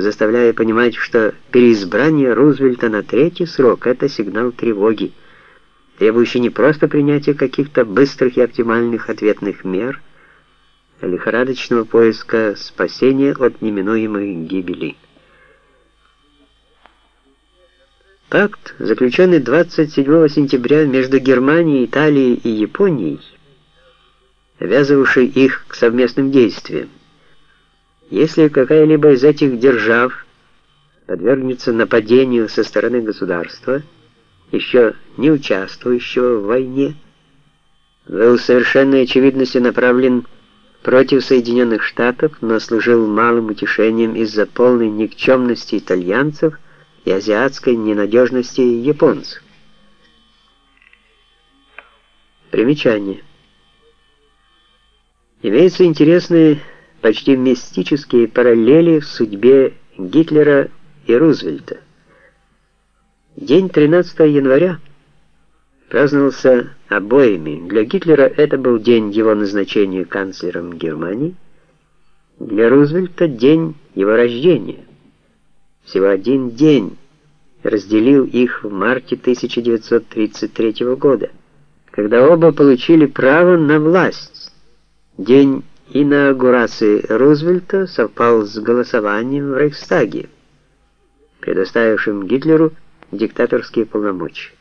заставляя понимать, что переизбрание Рузвельта на третий срок — это сигнал тревоги, требующий не просто принятия каких-то быстрых и оптимальных ответных мер, а лихорадочного поиска спасения от неминуемой гибели. Пакт, заключенный 27 сентября между Германией, Италией и Японией, обязывавший их к совместным действиям, если какая-либо из этих держав подвергнется нападению со стороны государства, еще не участвующего в войне, был совершенной очевидностью направлен против Соединенных Штатов, но служил малым утешением из-за полной никчемности итальянцев и азиатской ненадежности японцев. Примечание. Имеются интересные почти мистические параллели в судьбе Гитлера и Рузвельта. День 13 января праздновался обоими. Для Гитлера это был день его назначения канцлером Германии, для Рузвельта день его рождения. Всего один день разделил их в марте 1933 года, когда оба получили право на власть. День инаугурации Рузвельта совпал с голосованием в Рейхстаге, предоставившим Гитлеру диктаторские полномочия.